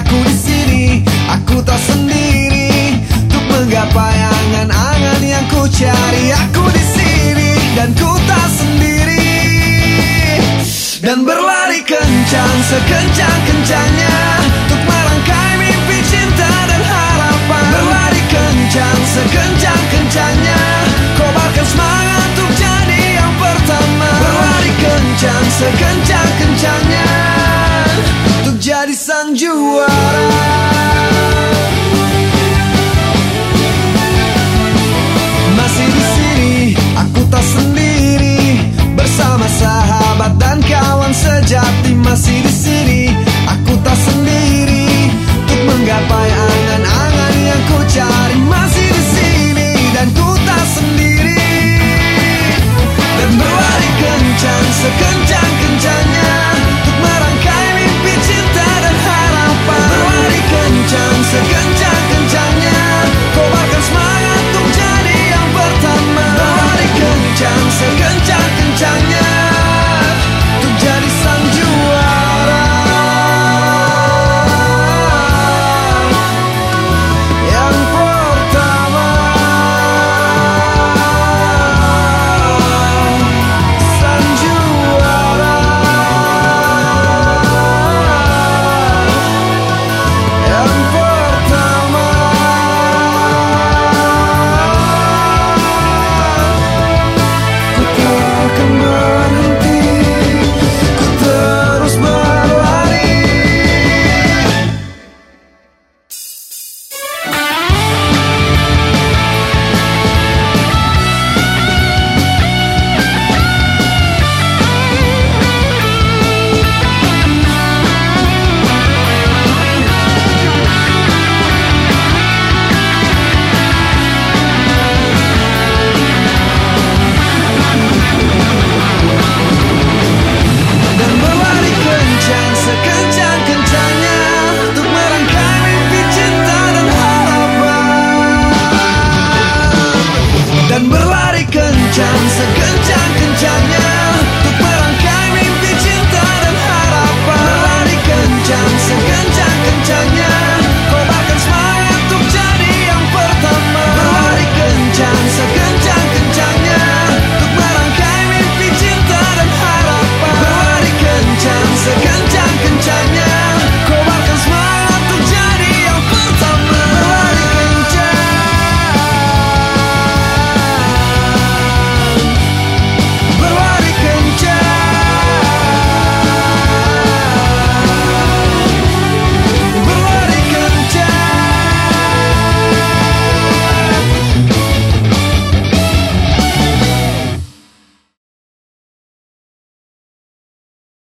aku di sini, aku tak sendiri Tuk menggapai angan-angan yang ku cari. Aku di sini dan ku tak sendiri dan berlari kencang sekencang kencangnya untuk merangkai mimpi cinta dan harapan. Berlari kencang sekencang kencangnya, kobarkan semangat untuk jadi yang pertama. Berlari kencang sekencang kencangnya.